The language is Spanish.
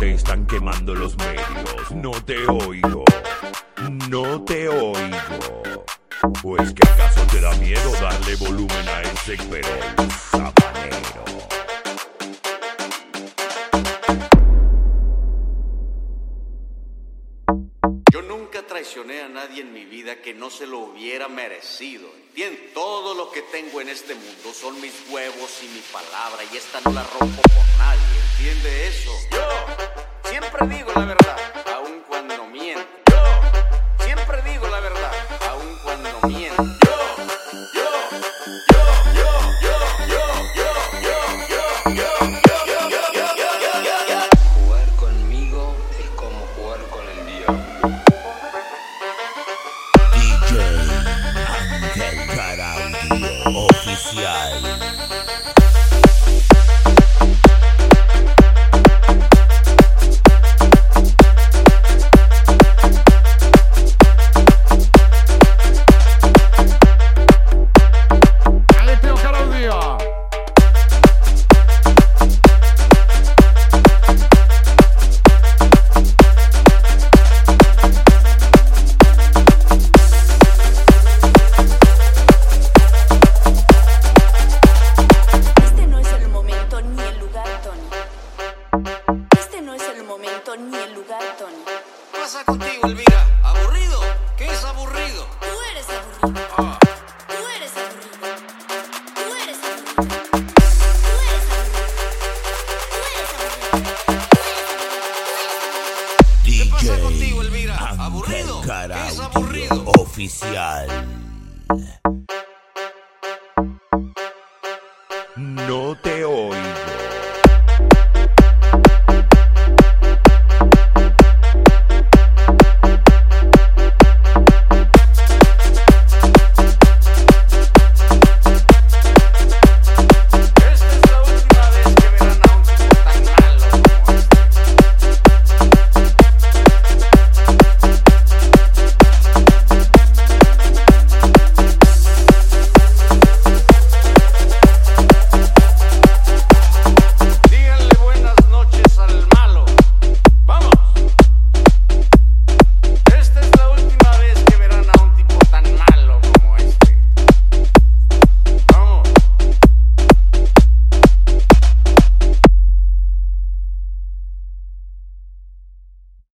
te están quemando los medios. No te oigo. No te oigo. Pues que acaso te da miedo darle volumen a ese perol traicioné a nadie en mi vida que no se lo hubiera merecido. ¿Entiendes? Todo lo que tengo en este mundo son mis huevos y mi palabra y esta no la rompo por nadie. ¿Entiende eso? Yo siempre digo la verdad, aun cuando miento. Yo siempre digo la verdad, aun cuando miento. Yo, yo, yo, yo, yo, yo, yo, yo, yo, yo. Jugar conmigo es como jugar con el diablo. Yeah. Este no es el momento ni el lugar, Tony. ¿Qué pasa contigo, Elvira? ¿Aburrido? ¿Qué es aburrido? Tú eres aburrido. Ah. Tú eres aburrido. Tú eres aburrido. Tú eres aburrido. Tú eres aburrido. Aburrido. ¿Qué pasa contigo, Elvira? ¿Aburrido? ¿Qué es aburrido? Oficial. No te oigo.